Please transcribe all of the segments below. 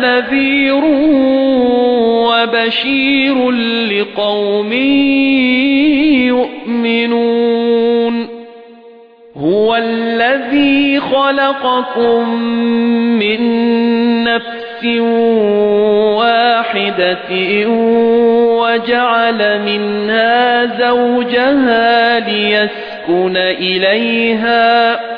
نَذِيرٌ وَبَشِيرٌ لِقَوْمٍ يُؤْمِنُونَ. هُوَ الَّذِي خَلَقَكُم مِّن نَّفْسٍ وَاحِدَةٍ وَجَعَلَ مِنْهَا زَوْجَهَا لِيَسْكُنَ إِلَيْهَا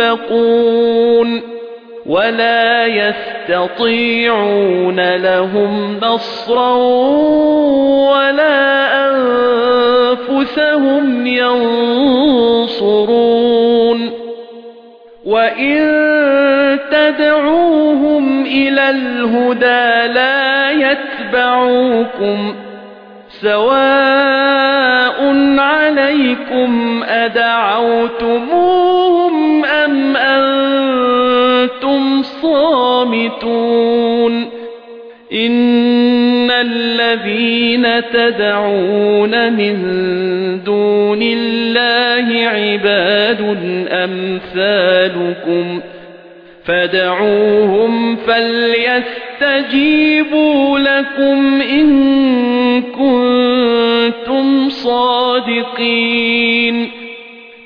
يُخْلَقُونَ وَلَا يَسْتَطِيعُونَ لَهُمْ نَصْرًا وَلَا أَنفُسَهُمْ يَنصُرُونَ وَإِن تَدْعُوهُمْ إِلَى الْهُدَى لَا يَتَّبِعُوكُمْ سَوَاءٌ عَلَيْكُمْ أَدَعَوْتُمُوهُمْ صَامِتُونَ إِنَّ الَّذِينَ تَدْعُونَ مِن دُونِ اللَّهِ عِبَادٌ أَمْثَالُكُمْ فَادْعُوهُمْ فَلْيَسْتَجِيبُوا لَكُمْ إِن كُنتُمْ صَادِقِينَ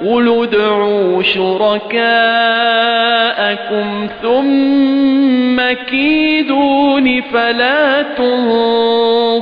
قُلِ ادْعُوا شُرَكَاءَكُمْ ثُمَّ كِيدُونِ فَلَا تُنظِرُونِ